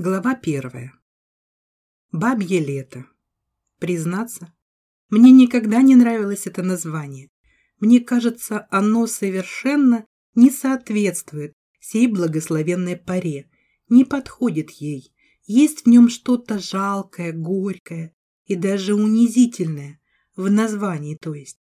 Глава первая. Бабье лето. Признаться, мне никогда не нравилось это название. Мне кажется, оно совершенно не соответствует сей благословенной паре, не подходит ей. Есть в нем что-то жалкое, горькое и даже унизительное, в названии то есть,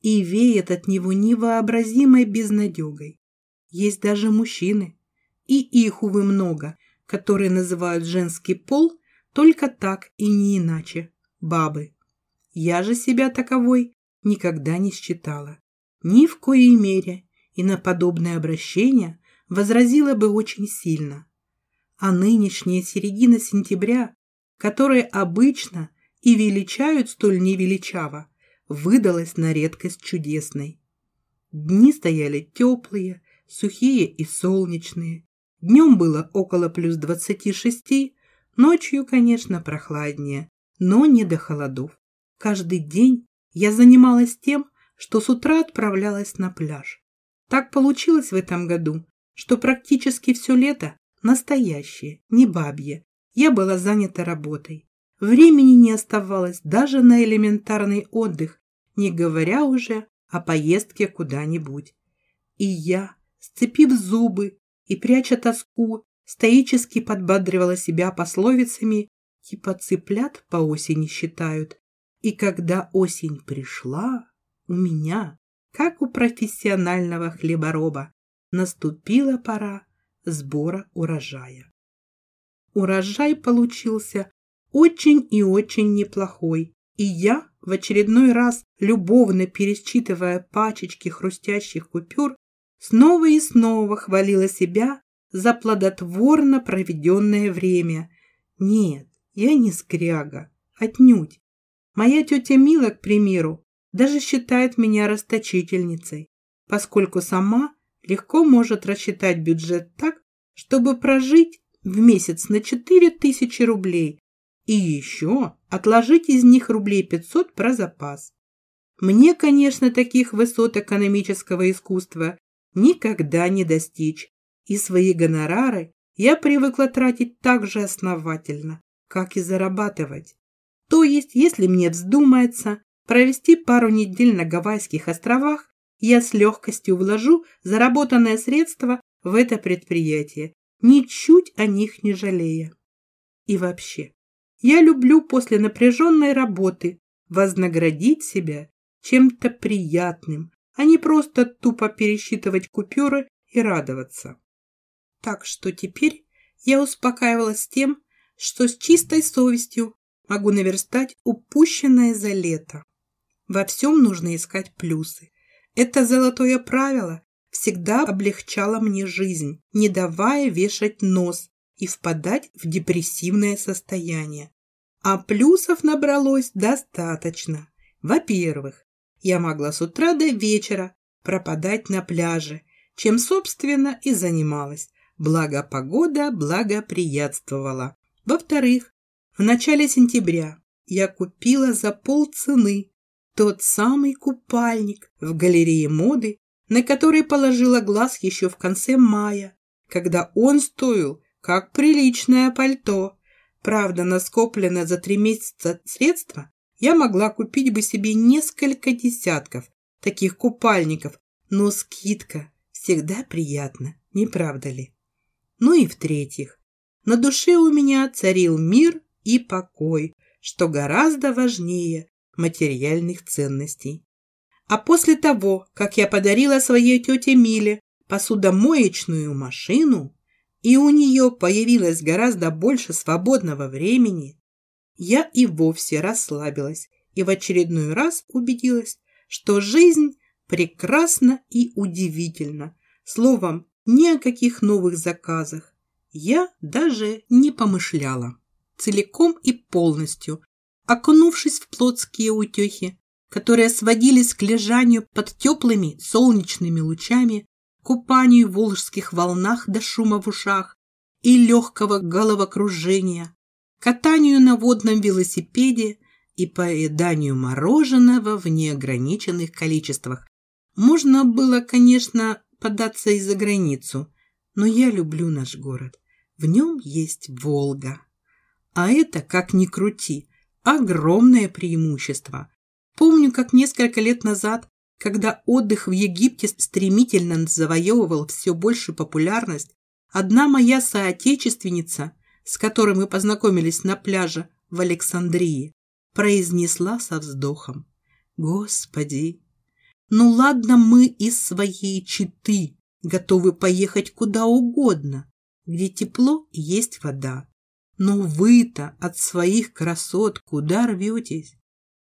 и веет от него невообразимой безнадегой. Есть даже мужчины, и их, увы, много – которые называют женский пол только так и не иначе – бабы. Я же себя таковой никогда не считала. Ни в коей мере и на подобное обращение возразила бы очень сильно. А нынешняя середина сентября, которые обычно и величают столь невеличаво, выдалась на редкость чудесной. Дни стояли теплые, сухие и солнечные, Днем было около плюс 26, ночью, конечно, прохладнее, но не до холодов. Каждый день я занималась тем, что с утра отправлялась на пляж. Так получилось в этом году, что практически все лето настоящее, не бабье. Я была занята работой. Времени не оставалось даже на элементарный отдых, не говоря уже о поездке куда-нибудь. И я, сцепив зубы и, пряча тоску, стоически подбадривала себя пословицами типа «цыплят по осени считают». И когда осень пришла, у меня, как у профессионального хлебороба, наступила пора сбора урожая. Урожай получился очень и очень неплохой, и я, в очередной раз любовно пересчитывая пачечки хрустящих купюр, снова и снова хвалила себя за плодотворно проведенное время. Нет, я не скряга, отнюдь. Моя тетя Мила, к примеру, даже считает меня расточительницей, поскольку сама легко может рассчитать бюджет так, чтобы прожить в месяц на 4000 рублей и еще отложить из них рублей 500 про запас. Мне, конечно, таких высот экономического искусства никогда не достичь, и свои гонорары я привыкла тратить так же основательно, как и зарабатывать. То есть, если мне вздумается провести пару недель на Гавайских островах, я с легкостью вложу заработанное средство в это предприятие, ничуть о них не жалея. И вообще, я люблю после напряженной работы вознаградить себя чем-то приятным, а не просто тупо пересчитывать купюры и радоваться. Так что теперь я успокаивалась тем, что с чистой совестью могу наверстать упущенное за лето. Во всем нужно искать плюсы. Это золотое правило всегда облегчало мне жизнь, не давая вешать нос и впадать в депрессивное состояние. А плюсов набралось достаточно. Во-первых, я могла с утра до вечера пропадать на пляже, чем, собственно, и занималась. Благо погода благоприятствовала. Во-вторых, в начале сентября я купила за полцены тот самый купальник в галерее моды, на который положила глаз еще в конце мая, когда он стоил как приличное пальто. Правда, на скопленное за три месяца средства я могла купить бы себе несколько десятков таких купальников, но скидка всегда приятна, не правда ли? Ну и в-третьих, на душе у меня царил мир и покой, что гораздо важнее материальных ценностей. А после того, как я подарила своей тете Миле посудомоечную машину, и у нее появилось гораздо больше свободного времени, я и вовсе расслабилась и в очередной раз убедилась, что жизнь прекрасна и удивительна. Словом, ни о каких новых заказах я даже не помышляла. Целиком и полностью, окунувшись в плотские утехи, которые сводились к лежанию под теплыми солнечными лучами, купанию в волжских волнах до шума в ушах и легкого головокружения, катанию на водном велосипеде и поеданию мороженого в неограниченных количествах. Можно было, конечно, податься и за границу, но я люблю наш город. В нем есть Волга. А это, как ни крути, огромное преимущество. Помню, как несколько лет назад, когда отдых в Египте стремительно завоевывал все больше популярность, одна моя соотечественница, с которой мы познакомились на пляже в Александрии, произнесла со вздохом. «Господи, ну ладно мы из своей читы готовы поехать куда угодно, где тепло и есть вода. Но вы-то от своих красот куда рветесь?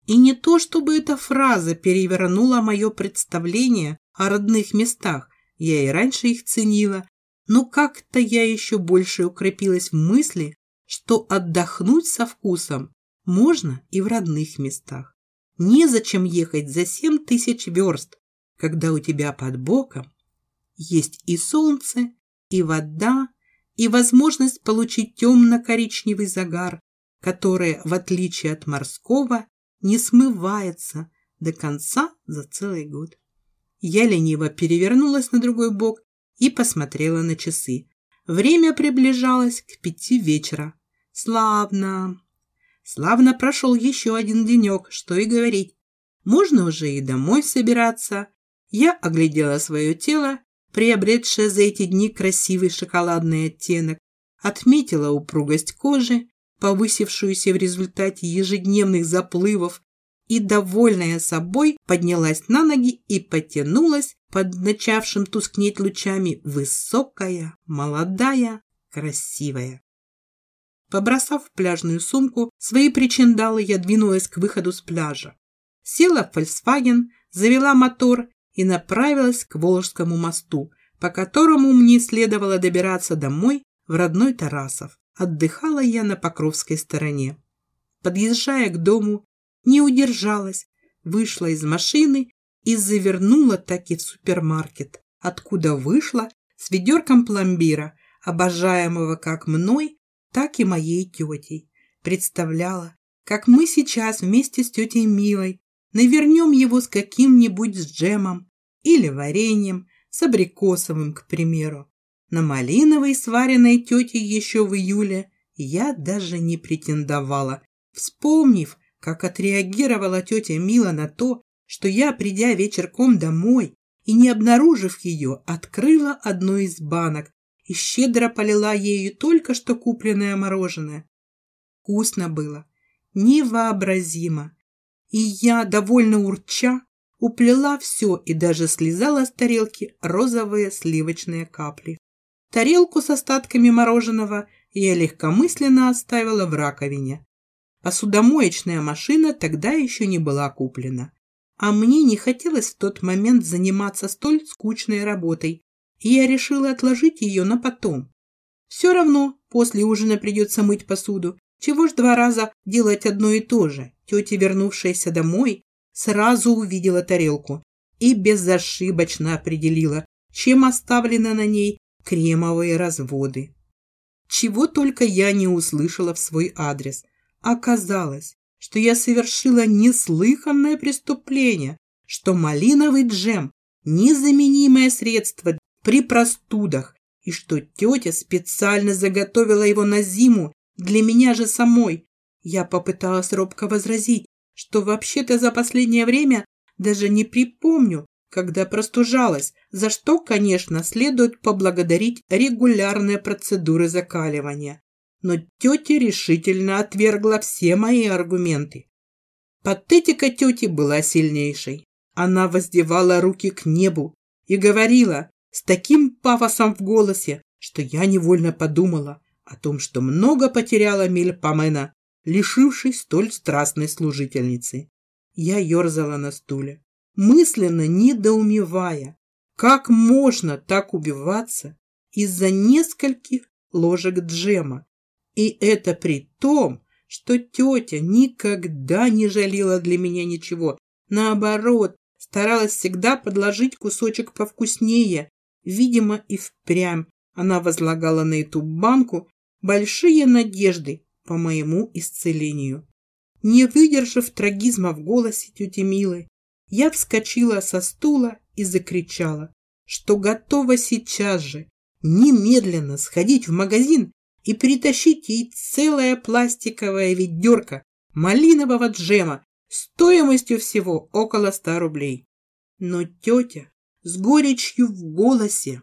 И не то, чтобы эта фраза перевернула мое представление о родных местах, я и раньше их ценила, но как-то я еще больше укрепилась в мысли, что отдохнуть со вкусом можно и в родных местах. Незачем ехать за семь тысяч верст, когда у тебя под боком есть и солнце, и вода, и возможность получить темно-коричневый загар, который, в отличие от морского, не смывается до конца за целый год. Я лениво перевернулась на другой бок и посмотрела на часы. Время приближалось к пяти вечера. Славно. Славно прошел еще один денек, что и говорить. Можно уже и домой собираться. Я оглядела свое тело приобретшая за эти дни красивый шоколадный оттенок, отметила упругость кожи, повысившуюся в результате ежедневных заплывов, и, довольная собой, поднялась на ноги и потянулась под начавшим тускнеть лучами высокая, молодая, красивая. Побросав пляжную сумку свои причиндалы, я двинулась к выходу с пляжа. Села в Volkswagen, завела мотор и направилась к Волжскому мосту, по которому мне следовало добираться домой в родной Тарасов. Отдыхала я на Покровской стороне. Подъезжая к дому, не удержалась, вышла из машины и завернула таки в супермаркет, откуда вышла с ведерком пломбира, обожаемого как мной, так и моей тетей. Представляла, как мы сейчас вместе с тетей Милой навернем его с каким-нибудь джемом или вареньем, с абрикосовым, к примеру. На малиновой, сваренной тетей еще в июле, я даже не претендовала, вспомнив, как отреагировала тетя Мила на то, что я, придя вечерком домой и не обнаружив ее, открыла одну из банок и щедро полила ею только что купленное мороженое. Вкусно было, невообразимо и я, довольно урча, уплела все и даже слезала с тарелки розовые сливочные капли. Тарелку с остатками мороженого я легкомысленно оставила в раковине. Посудомоечная машина тогда еще не была куплена. А мне не хотелось в тот момент заниматься столь скучной работой, и я решила отложить ее на потом. Все равно после ужина придется мыть посуду, чего ж два раза делать одно и то же? Тетя, вернувшаяся домой, сразу увидела тарелку и безошибочно определила, чем оставлены на ней кремовые разводы. Чего только я не услышала в свой адрес. Оказалось, что я совершила неслыханное преступление, что малиновый джем – незаменимое средство при простудах, и что тетя специально заготовила его на зиму для меня же самой. Я попыталась робко возразить, что вообще-то за последнее время даже не припомню, когда простужалась, за что, конечно, следует поблагодарить регулярные процедуры закаливания. Но тетя решительно отвергла все мои аргументы. Патетика тети была сильнейшей. Она воздевала руки к небу и говорила с таким пафосом в голосе, что я невольно подумала, о том, что много потеряла Мельпомена, лишившись столь страстной служительницы. Я ерзала на стуле, мысленно недоумевая, как можно так убиваться из-за нескольких ложек джема. И это при том, что тетя никогда не жалела для меня ничего. Наоборот, старалась всегда подложить кусочек повкуснее. Видимо, и впрямь она возлагала на эту банку большие надежды по моему исцелению. Не выдержав трагизма в голосе тети Милы, я вскочила со стула и закричала, что готова сейчас же, немедленно сходить в магазин и притащить ей целое пластиковое ведерко малинового джема стоимостью всего около ста рублей. Но тетя с горечью в голосе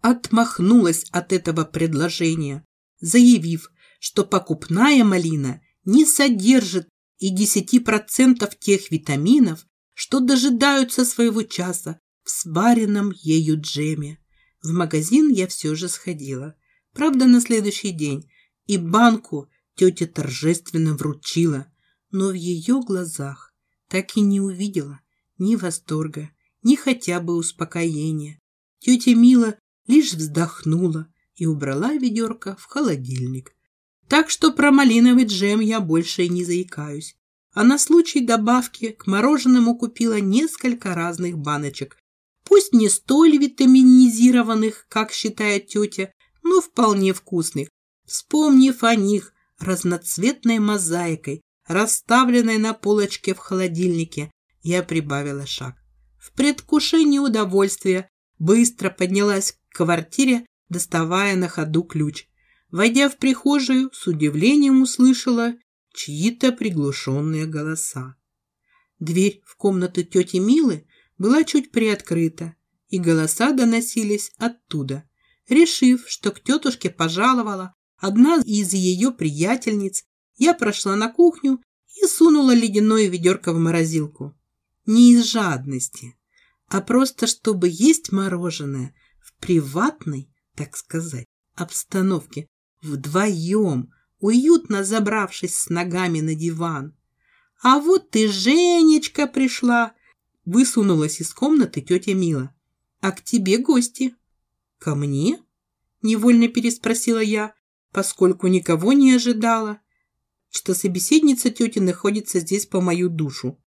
отмахнулась от этого предложения, заявив, что покупная малина не содержит и 10% тех витаминов, что дожидаются своего часа в сваренном ею джеме. В магазин я все же сходила. Правда, на следующий день. И банку тетя торжественно вручила. Но в ее глазах так и не увидела ни восторга, ни хотя бы успокоения. Тетя Мила лишь вздохнула и убрала ведерко в холодильник. Так что про малиновый джем я больше и не заикаюсь. А на случай добавки к мороженому купила несколько разных баночек. Пусть не столь витаминизированных, как считает тетя, но вполне вкусных. Вспомнив о них разноцветной мозаикой, расставленной на полочке в холодильнике, я прибавила шаг. В предвкушении удовольствия быстро поднялась к квартире, доставая на ходу ключ. Войдя в прихожую, с удивлением услышала чьи-то приглушенные голоса. Дверь в комнату тети Милы была чуть приоткрыта, и голоса доносились оттуда. Решив, что к тетушке пожаловала одна из ее приятельниц, я прошла на кухню и сунула ледяное ведерко в морозилку. Не из жадности, а просто чтобы есть мороженое в приватной, так сказать, обстановке Вдвоем, уютно забравшись с ногами на диван. А вот и Женечка пришла. Высунулась из комнаты тетя Мила. А к тебе гости. Ко мне? Невольно переспросила я, поскольку никого не ожидала, что собеседница тети находится здесь по мою душу.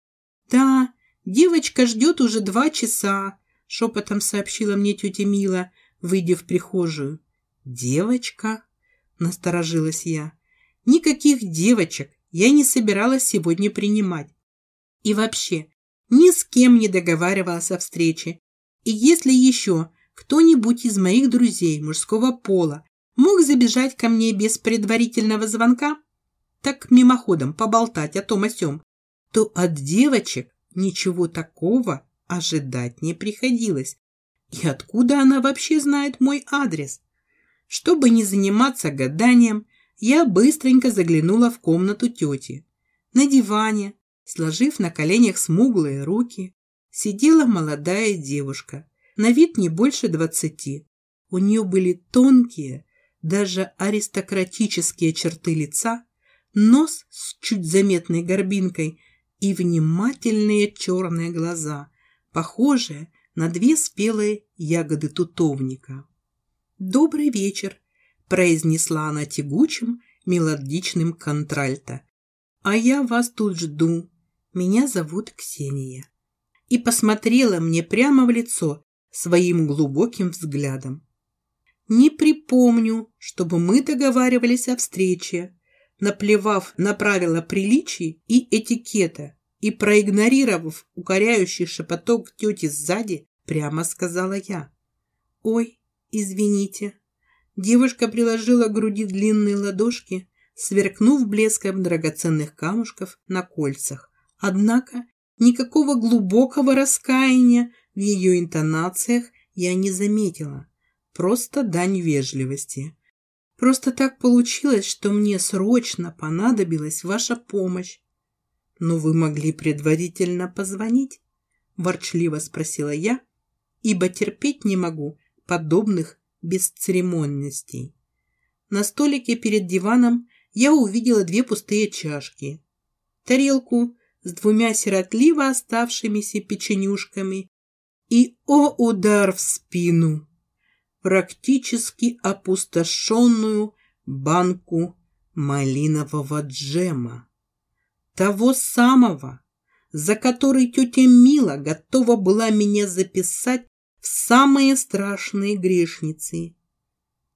Да, девочка ждет уже два часа, шепотом сообщила мне тетя Мила, выйдя в прихожую. Девочка? Насторожилась я. Никаких девочек я не собиралась сегодня принимать. И вообще, ни с кем не договаривалась о встрече. И если еще кто-нибудь из моих друзей мужского пола мог забежать ко мне без предварительного звонка, так мимоходом поболтать о том о сём, то от девочек ничего такого ожидать не приходилось. И откуда она вообще знает мой адрес? Чтобы не заниматься гаданием, я быстренько заглянула в комнату тети. На диване, сложив на коленях смуглые руки, сидела молодая девушка, на вид не больше двадцати. У нее были тонкие, даже аристократические черты лица, нос с чуть заметной горбинкой и внимательные черные глаза, похожие на две спелые ягоды тутовника. «Добрый вечер», – произнесла она тягучим, мелодичным контральто. «А я вас тут жду. Меня зовут Ксения». И посмотрела мне прямо в лицо своим глубоким взглядом. Не припомню, чтобы мы договаривались о встрече, наплевав на правила приличий и этикета и проигнорировав укоряющий шепоток тети сзади, прямо сказала я. «Ой, «Извините». Девушка приложила к груди длинные ладошки, сверкнув блеском драгоценных камушков на кольцах. Однако никакого глубокого раскаяния в ее интонациях я не заметила. Просто дань вежливости. Просто так получилось, что мне срочно понадобилась ваша помощь. Но вы могли предварительно позвонить? Ворчливо спросила я, ибо терпеть не могу подобных бесцеремонностей. На столике перед диваном я увидела две пустые чашки, тарелку с двумя сиротливо оставшимися печенюшками и, о удар в спину, практически опустошенную банку малинового джема. Того самого, за который тетя Мила готова была меня записать в самые страшные грешницы.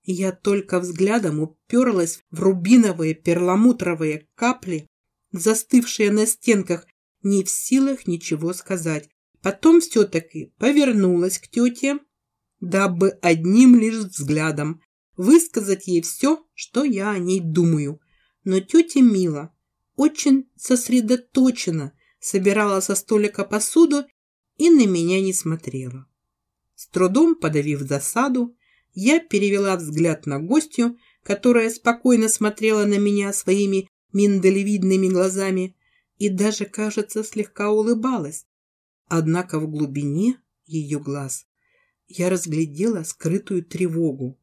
Я только взглядом уперлась в рубиновые перламутровые капли, застывшие на стенках, не в силах ничего сказать. Потом все-таки повернулась к тете, дабы одним лишь взглядом высказать ей все, что я о ней думаю. Но тетя Мила очень сосредоточенно собирала со столика посуду и на меня не смотрела. С трудом подавив засаду, я перевела взгляд на гостью, которая спокойно смотрела на меня своими миндалевидными глазами и даже, кажется, слегка улыбалась. Однако в глубине ее глаз я разглядела скрытую тревогу.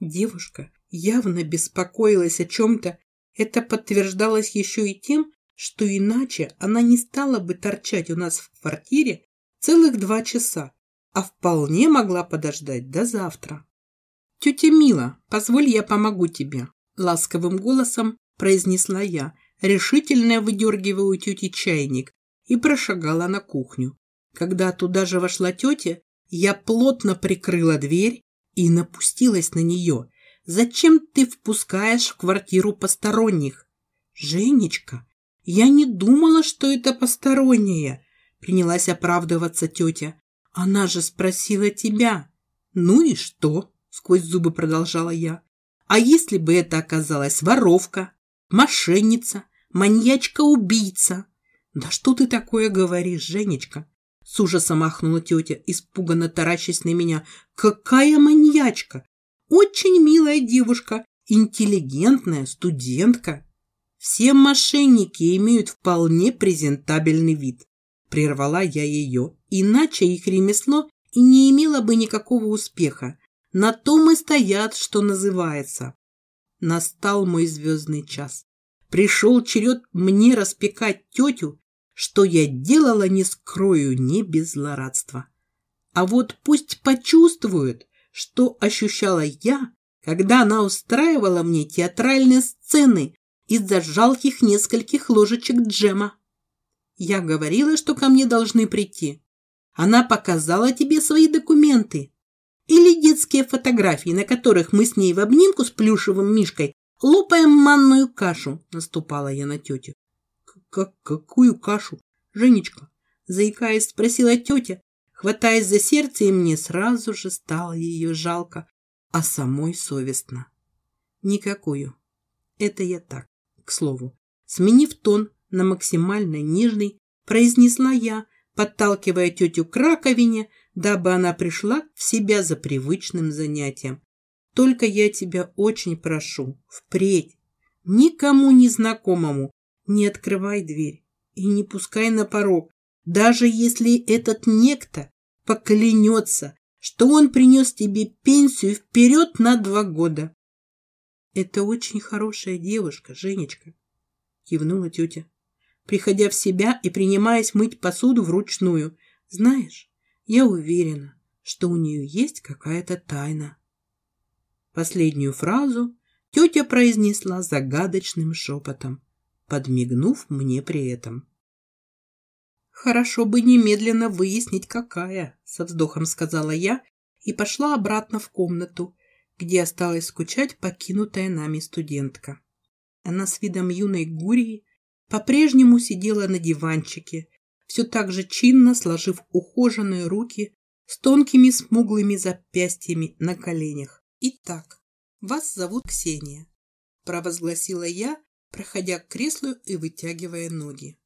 Девушка явно беспокоилась о чем-то. Это подтверждалось еще и тем, что иначе она не стала бы торчать у нас в квартире целых два часа, а вполне могла подождать до завтра. «Тетя Мила, позволь я помогу тебе», — ласковым голосом произнесла я, решительно выдергивая у тети чайник и прошагала на кухню. Когда туда же вошла тетя, я плотно прикрыла дверь и напустилась на нее. «Зачем ты впускаешь в квартиру посторонних?» «Женечка, я не думала, что это посторонняя», принялась оправдываться тетя. «Она же спросила тебя». «Ну и что?» сквозь зубы продолжала я. «А если бы это оказалась воровка, мошенница, маньячка-убийца?» «Да что ты такое говоришь, Женечка?» С ужасом махнула тетя, испуганно таращась на меня. «Какая маньячка! Очень милая девушка, интеллигентная студентка. Все мошенники имеют вполне презентабельный вид. Прервала я ее, иначе их ремесло и не имело бы никакого успеха. На том и стоят, что называется. Настал мой звездный час. Пришел черед мне распекать тетю что я делала, не скрою, не без злорадства. А вот пусть почувствуют, что ощущала я, когда она устраивала мне театральные сцены из-за жалких нескольких ложечек джема. Я говорила, что ко мне должны прийти. Она показала тебе свои документы. Или детские фотографии, на которых мы с ней в обнимку с плюшевым мишкой лопаем манную кашу, наступала я на тетю как какую кашу? Женечка, заикаясь, спросила тетя, хватаясь за сердце, и мне сразу же стало ее жалко, а самой совестно. Никакую. Это я так, к слову. Сменив тон на максимально нежный, произнесла я, подталкивая тетю к раковине, дабы она пришла в себя за привычным занятием. Только я тебя очень прошу, впредь, никому незнакомому не открывай дверь и не пускай на порог, даже если этот некто поклянется, что он принес тебе пенсию вперед на два года. Это очень хорошая девушка, Женечка, кивнула тетя, приходя в себя и принимаясь мыть посуду вручную. Знаешь, я уверена, что у нее есть какая-то тайна. Последнюю фразу тетя произнесла загадочным шепотом подмигнув мне при этом. «Хорошо бы немедленно выяснить, какая», — со вздохом сказала я и пошла обратно в комнату, где осталась скучать покинутая нами студентка. Она с видом юной гурии по-прежнему сидела на диванчике, все так же чинно сложив ухоженные руки с тонкими смуглыми запястьями на коленях. «Итак, вас зовут Ксения», — провозгласила я, проходя к креслу и вытягивая ноги.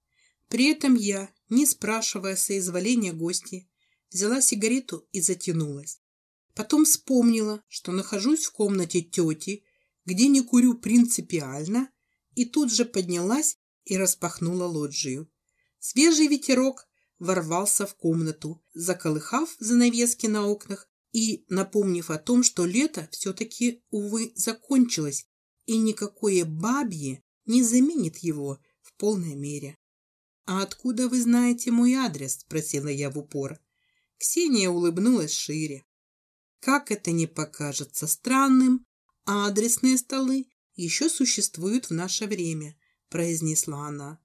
При этом я, не спрашивая соизволения гости, взяла сигарету и затянулась. Потом вспомнила, что нахожусь в комнате тети, где не курю принципиально, и тут же поднялась и распахнула лоджию. Свежий ветерок ворвался в комнату, заколыхав занавески на окнах и напомнив о том, что лето все-таки, увы, закончилось, и никакое бабье не заменит его в полной мере. «А откуда вы знаете мой адрес?» – спросила я в упор. Ксения улыбнулась шире. Как это не покажется странным, адресные столы еще существуют в наше время, произнесла она.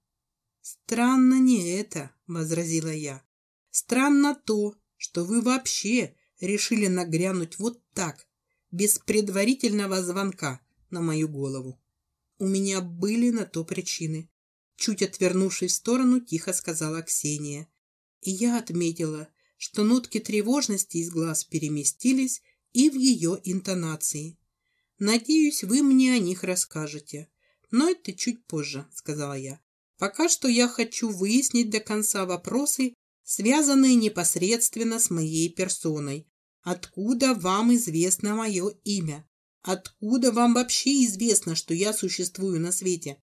Странно не это, возразила я. Странно то, что вы вообще решили нагрянуть вот так, без предварительного звонка на мою голову. У меня были на то причины. Чуть отвернувшись в сторону, тихо сказала Ксения. И я отметила, что нотки тревожности из глаз переместились и в ее интонации. «Надеюсь, вы мне о них расскажете. Но это чуть позже», — сказала я. «Пока что я хочу выяснить до конца вопросы, связанные непосредственно с моей персоной. Откуда вам известно мое имя? Откуда вам вообще известно, что я существую на свете?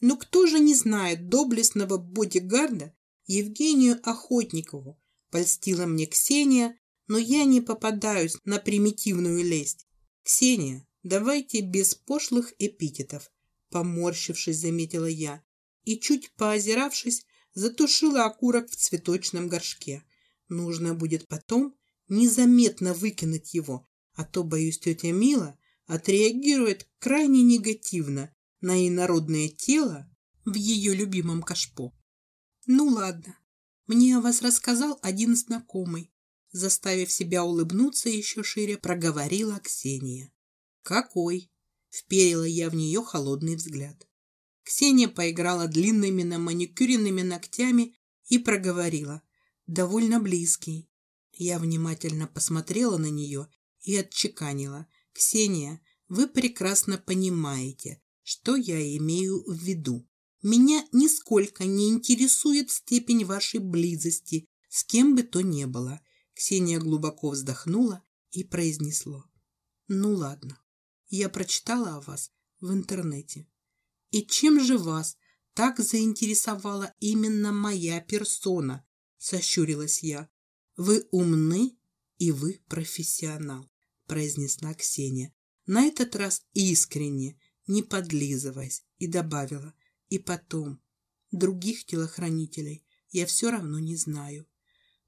Ну кто же не знает доблестного бодигарда Евгению Охотникову? Польстила мне Ксения, но я не попадаюсь на примитивную лесть. Ксения, давайте без пошлых эпитетов, поморщившись, заметила я и, чуть поозиравшись, затушила окурок в цветочном горшке. Нужно будет потом незаметно выкинуть его, а то, боюсь, тетя Мила отреагирует крайне негативно на инородное тело в ее любимом кашпо. Ну ладно, мне о вас рассказал один знакомый. Заставив себя улыбнуться еще шире, проговорила Ксения. Какой? Вперила я в нее холодный взгляд. Ксения поиграла длинными на маникюренными ногтями и проговорила. Довольно близкий. Я внимательно посмотрела на нее и отчеканила. «Ксения, вы прекрасно понимаете, что я имею в виду. Меня нисколько не интересует степень вашей близости с кем бы то ни было. Ксения глубоко вздохнула и произнесла. Ну ладно, я прочитала о вас в интернете. И чем же вас так заинтересовала именно моя персона? Сощурилась я. Вы умны и вы профессионал, произнесла Ксения. На этот раз искренне, не подлизываясь, и добавила, и потом, других телохранителей я все равно не знаю.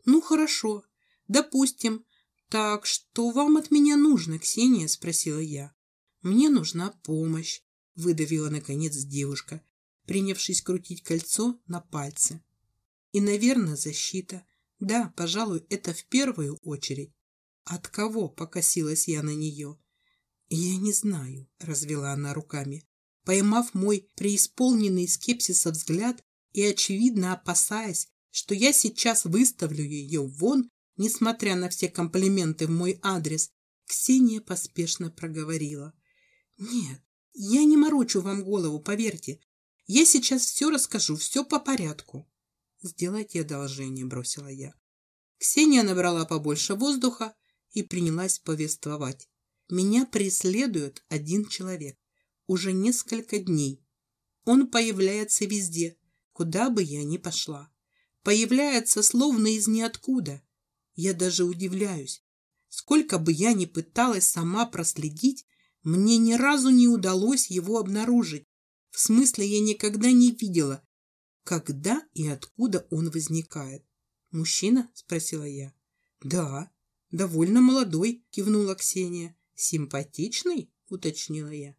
Ну, хорошо, допустим. Так, что вам от меня нужно, Ксения? Спросила я. Мне нужна помощь, выдавила наконец девушка, принявшись крутить кольцо на пальце. И, наверное, защита. Да, пожалуй, это в первую очередь. От кого покосилась я на нее? Я не знаю, развела она руками поймав мой преисполненный скепсиса взгляд и, очевидно, опасаясь, что я сейчас выставлю ее вон, несмотря на все комплименты в мой адрес, Ксения поспешно проговорила. «Нет, я не морочу вам голову, поверьте. Я сейчас все расскажу, все по порядку». «Сделайте одолжение», — бросила я. Ксения набрала побольше воздуха и принялась повествовать. «Меня преследует один человек уже несколько дней. Он появляется везде, куда бы я ни пошла. Появляется словно из ниоткуда. Я даже удивляюсь. Сколько бы я ни пыталась сама проследить, мне ни разу не удалось его обнаружить. В смысле, я никогда не видела, когда и откуда он возникает. «Мужчина?» – спросила я. «Да, довольно молодой», – кивнула Ксения. «Симпатичный?» – уточнила я.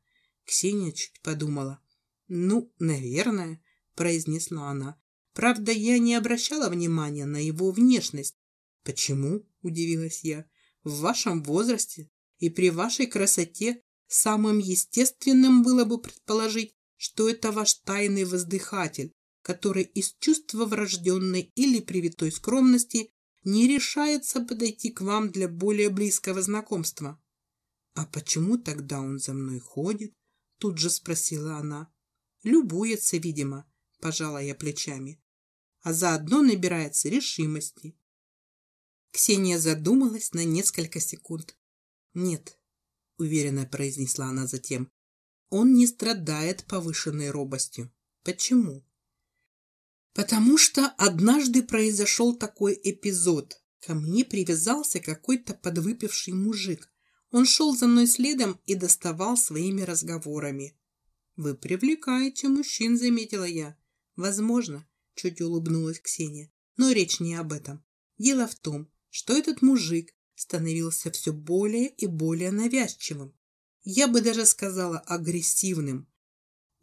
Ксения чуть подумала. «Ну, наверное», – произнесла она. «Правда, я не обращала внимания на его внешность». «Почему?» – удивилась я. «В вашем возрасте и при вашей красоте самым естественным было бы предположить, что это ваш тайный воздыхатель, который из чувства врожденной или привитой скромности не решается подойти к вам для более близкого знакомства. А почему тогда он за мной ходит? Тут же спросила она. Любуется, видимо, пожала я плечами. А заодно набирается решимости. Ксения задумалась на несколько секунд. Нет, уверенно произнесла она затем. Он не страдает повышенной робостью. Почему? Потому что однажды произошел такой эпизод. Ко мне привязался какой-то подвыпивший мужик. Он шел за мной следом и доставал своими разговорами. «Вы привлекаете мужчин», — заметила я. «Возможно», — чуть улыбнулась Ксения. «Но речь не об этом. Дело в том, что этот мужик становился все более и более навязчивым. Я бы даже сказала агрессивным.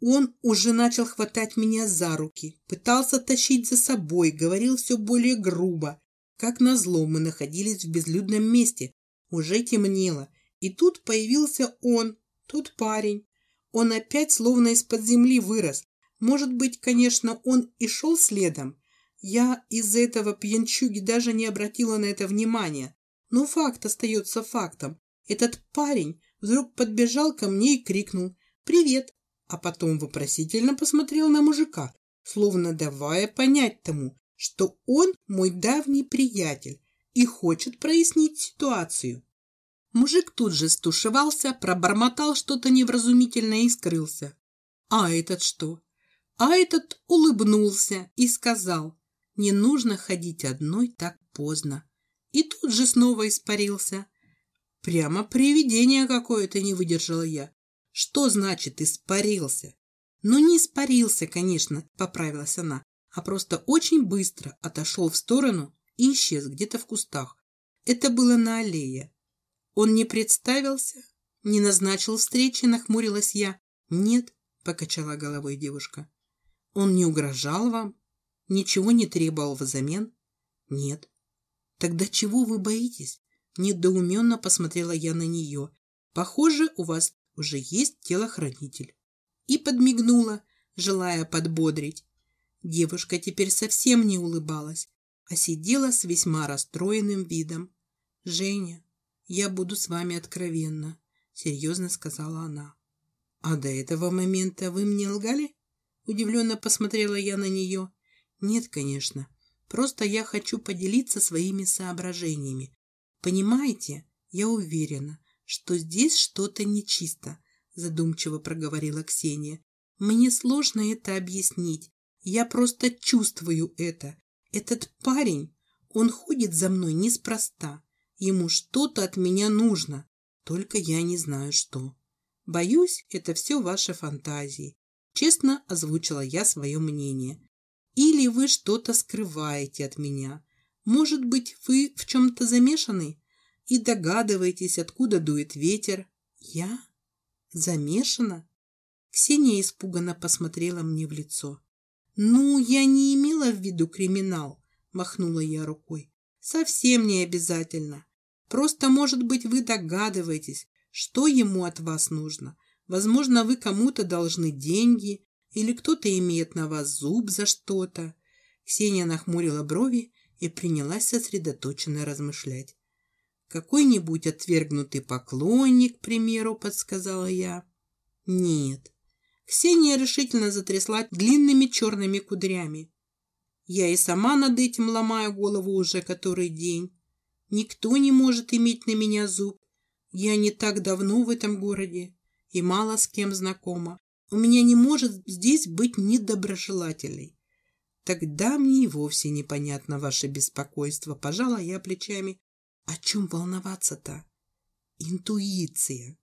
Он уже начал хватать меня за руки, пытался тащить за собой, говорил все более грубо. Как назло, мы находились в безлюдном месте. Уже темнело, и тут появился он, тот парень. Он опять словно из-под земли вырос. Может быть, конечно, он и шел следом. Я из-за этого пьянчуги даже не обратила на это внимания. Но факт остается фактом. Этот парень вдруг подбежал ко мне и крикнул «Привет!», а потом вопросительно посмотрел на мужика, словно давая понять тому, что он мой давний приятель и хочет прояснить ситуацию. Мужик тут же стушевался, пробормотал что-то невразумительное и скрылся. А этот что? А этот улыбнулся и сказал, не нужно ходить одной так поздно. И тут же снова испарился. Прямо привидение какое-то не выдержала я. Что значит испарился? Ну, не испарился, конечно, поправилась она, а просто очень быстро отошел в сторону и исчез где-то в кустах. Это было на аллее. Он не представился, не назначил встречи, нахмурилась я. Нет, покачала головой девушка. Он не угрожал вам? Ничего не требовал взамен? Нет. Тогда чего вы боитесь? Недоуменно посмотрела я на нее. Похоже, у вас уже есть телохранитель. И подмигнула, желая подбодрить. Девушка теперь совсем не улыбалась, а сидела с весьма расстроенным видом. «Женя, я буду с вами откровенна», — серьезно сказала она. «А до этого момента вы мне лгали?» Удивленно посмотрела я на нее. «Нет, конечно. Просто я хочу поделиться своими соображениями. Понимаете, я уверена, что здесь что-то нечисто», задумчиво проговорила Ксения. «Мне сложно это объяснить. Я просто чувствую это. Этот парень, он ходит за мной неспроста. Ему что-то от меня нужно, только я не знаю что. Боюсь, это все ваши фантазии. Честно озвучила я свое мнение. Или вы что-то скрываете от меня. Может быть, вы в чем-то замешаны и догадываетесь, откуда дует ветер. Я? Замешана? Ксения испуганно посмотрела мне в лицо. «Ну, я не имела в виду криминал», – махнула я рукой. «Совсем не обязательно. Просто, может быть, вы догадываетесь, что ему от вас нужно. Возможно, вы кому-то должны деньги или кто-то имеет на вас зуб за что-то». Ксения нахмурила брови и принялась сосредоточенно размышлять. «Какой-нибудь отвергнутый поклонник, к примеру», — подсказала я. «Нет». Ксения решительно затрясла длинными черными кудрями. Я и сама над этим ломаю голову уже который день. Никто не может иметь на меня зуб. Я не так давно в этом городе и мало с кем знакома. У меня не может здесь быть недоброжелателей. Тогда мне и вовсе непонятно ваше беспокойство. Пожала я плечами. О чем волноваться-то? Интуиция,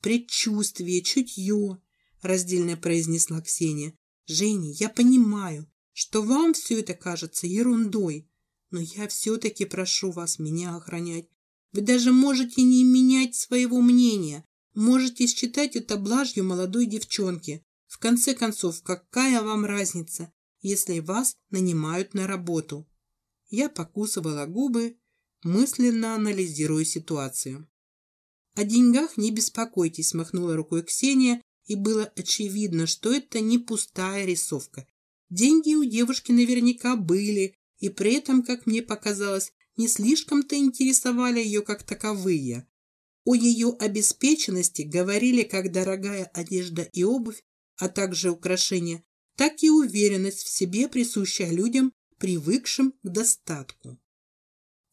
предчувствие, чутье, раздельно произнесла Ксения. Женя, я понимаю, что вам все это кажется ерундой, но я все-таки прошу вас меня охранять. Вы даже можете не менять своего мнения, можете считать это блажью молодой девчонки. В конце концов, какая вам разница, если вас нанимают на работу? Я покусывала губы, мысленно анализируя ситуацию. О деньгах не беспокойтесь, махнула рукой Ксения, и было очевидно, что это не пустая рисовка. Деньги у девушки наверняка были, и при этом, как мне показалось, не слишком-то интересовали ее как таковые. О ее обеспеченности говорили как дорогая одежда и обувь, а также украшения, так и уверенность в себе, присущая людям, привыкшим к достатку.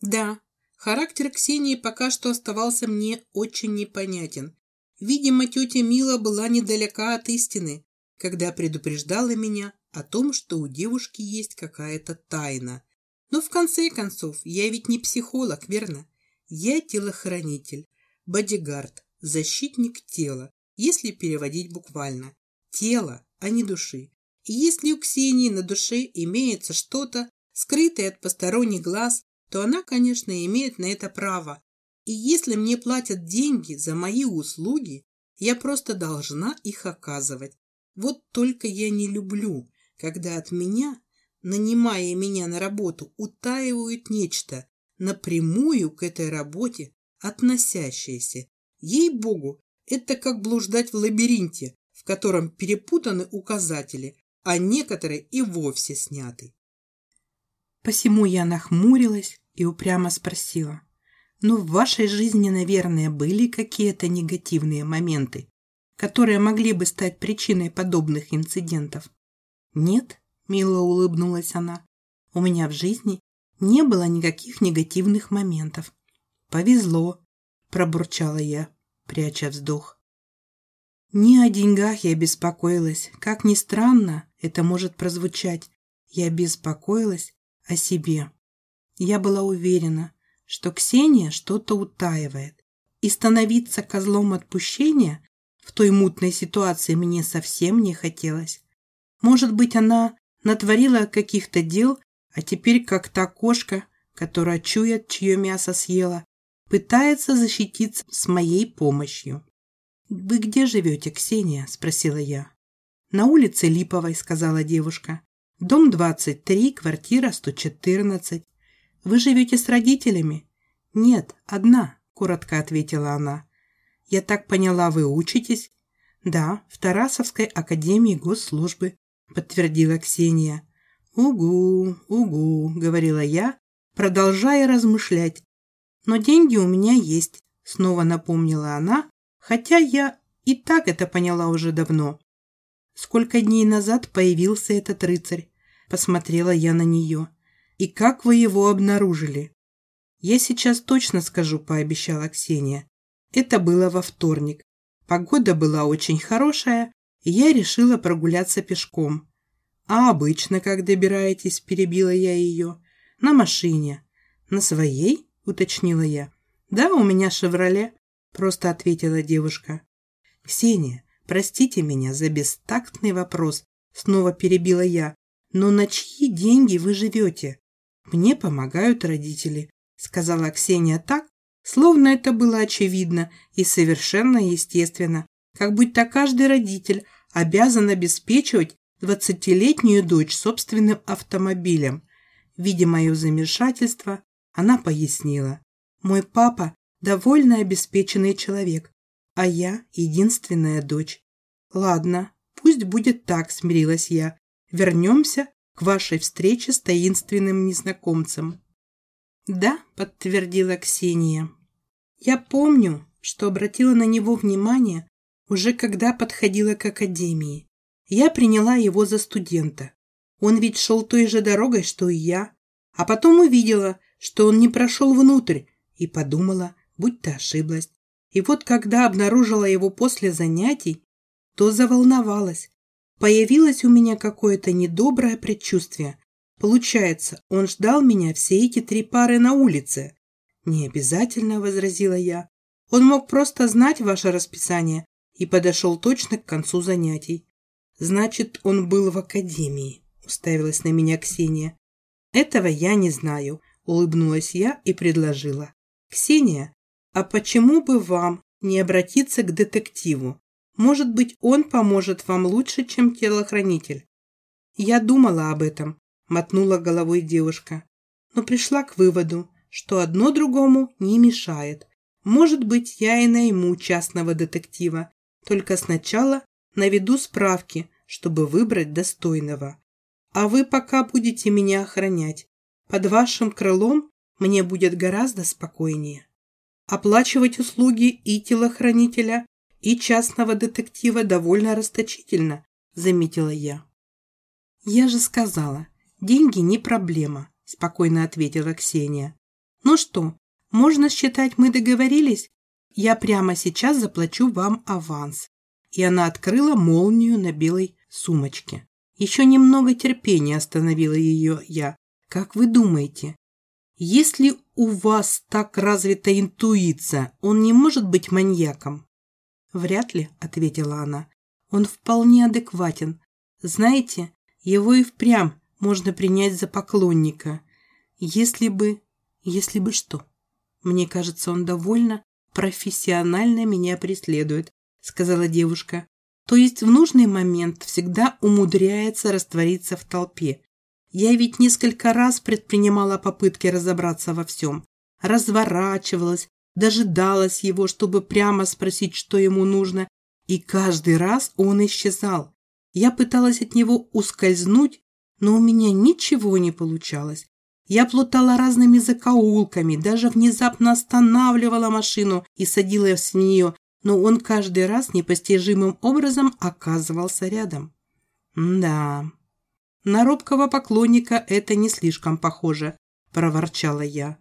Да, характер Ксении пока что оставался мне очень непонятен. Видимо, тетя Мила была недалека от истины, когда предупреждала меня о том, что у девушки есть какая-то тайна. Но в конце концов, я ведь не психолог, верно? Я телохранитель, бодигард, защитник тела, если переводить буквально. Тело, а не души. И если у Ксении на душе имеется что-то, скрытое от посторонних глаз, то она, конечно, имеет на это право. И если мне платят деньги за мои услуги, я просто должна их оказывать. Вот только я не люблю, когда от меня, нанимая меня на работу, утаивают нечто, напрямую к этой работе относящееся. Ей-богу, это как блуждать в лабиринте, в котором перепутаны указатели, а некоторые и вовсе сняты. Посему я нахмурилась и упрямо спросила. «Но в вашей жизни, наверное, были какие-то негативные моменты, которые могли бы стать причиной подобных инцидентов?» «Нет», — мило улыбнулась она, — «у меня в жизни не было никаких негативных моментов. Повезло, пробурчала я, пряча вздох. Не о деньгах я беспокоилась. Как ни странно это может прозвучать, я беспокоилась о себе. Я была уверена, что Ксения что-то утаивает, и становиться козлом отпущения в той мутной ситуации мне совсем не хотелось. Может быть, она натворила каких-то дел, а теперь как та кошка, которая чует, чье мясо съела, пытается защититься с моей помощью. «Вы где живете, Ксения?» – спросила я. «На улице Липовой», – сказала девушка. «Дом 23, квартира 114. Вы живете с родителями?» «Нет, одна», – коротко ответила она. «Я так поняла, вы учитесь?» «Да, в Тарасовской академии госслужбы», – подтвердила Ксения. «Угу, угу», — говорила я, продолжая размышлять. «Но деньги у меня есть», — снова напомнила она, хотя я и так это поняла уже давно. «Сколько дней назад появился этот рыцарь?» — посмотрела я на нее. «И как вы его обнаружили?» «Я сейчас точно скажу», — пообещала Ксения. Это было во вторник. Погода была очень хорошая, и я решила прогуляться пешком. «А обычно как добираетесь?» – перебила я ее. «На машине». «На своей?» – уточнила я. «Да, у меня «Шевроле», – просто ответила девушка. «Ксения, простите меня за бестактный вопрос», – снова перебила я. «Но на чьи деньги вы живете?» «Мне помогают родители», – сказала Ксения так, словно это было очевидно и совершенно естественно, как будто каждый родитель обязан обеспечивать двадцатилетнюю дочь собственным автомобилем. Видя мое замешательство, она пояснила. Мой папа довольно обеспеченный человек, а я единственная дочь. Ладно, пусть будет так, смирилась я. Вернемся к вашей встрече с таинственным незнакомцем. Да, подтвердила Ксения. Я помню, что обратила на него внимание уже когда подходила к академии. Я приняла его за студента. Он ведь шел той же дорогой, что и я. А потом увидела, что он не прошел внутрь, и подумала, будь то ошиблась. И вот когда обнаружила его после занятий, то заволновалась. Появилось у меня какое-то недоброе предчувствие. Получается, он ждал меня все эти три пары на улице. Не обязательно, возразила я. Он мог просто знать ваше расписание и подошел точно к концу занятий. Значит, он был в академии, уставилась на меня Ксения. Этого я не знаю, улыбнулась я и предложила. Ксения, а почему бы вам не обратиться к детективу? Может быть, он поможет вам лучше, чем телохранитель. Я думала об этом, мотнула головой девушка, но пришла к выводу, что одно другому не мешает. Может быть, я и найму частного детектива, только сначала наведу справки, чтобы выбрать достойного. А вы пока будете меня охранять. Под вашим крылом мне будет гораздо спокойнее. Оплачивать услуги и телохранителя, и частного детектива довольно расточительно, заметила я. Я же сказала, деньги не проблема, спокойно ответила Ксения. Ну что, можно считать, мы договорились? Я прямо сейчас заплачу вам аванс и она открыла молнию на белой сумочке. Еще немного терпения остановила ее я. Как вы думаете, если у вас так развита интуиция, он не может быть маньяком? Вряд ли, ответила она. Он вполне адекватен. Знаете, его и впрямь можно принять за поклонника. Если бы... Если бы что? Мне кажется, он довольно профессионально меня преследует сказала девушка. То есть в нужный момент всегда умудряется раствориться в толпе. Я ведь несколько раз предпринимала попытки разобраться во всем. Разворачивалась, дожидалась его, чтобы прямо спросить, что ему нужно, и каждый раз он исчезал. Я пыталась от него ускользнуть, но у меня ничего не получалось. Я плутала разными закоулками, даже внезапно останавливала машину и садилась в нее, но он каждый раз непостижимым образом оказывался рядом. да, на робкого поклонника это не слишком похоже, проворчала я.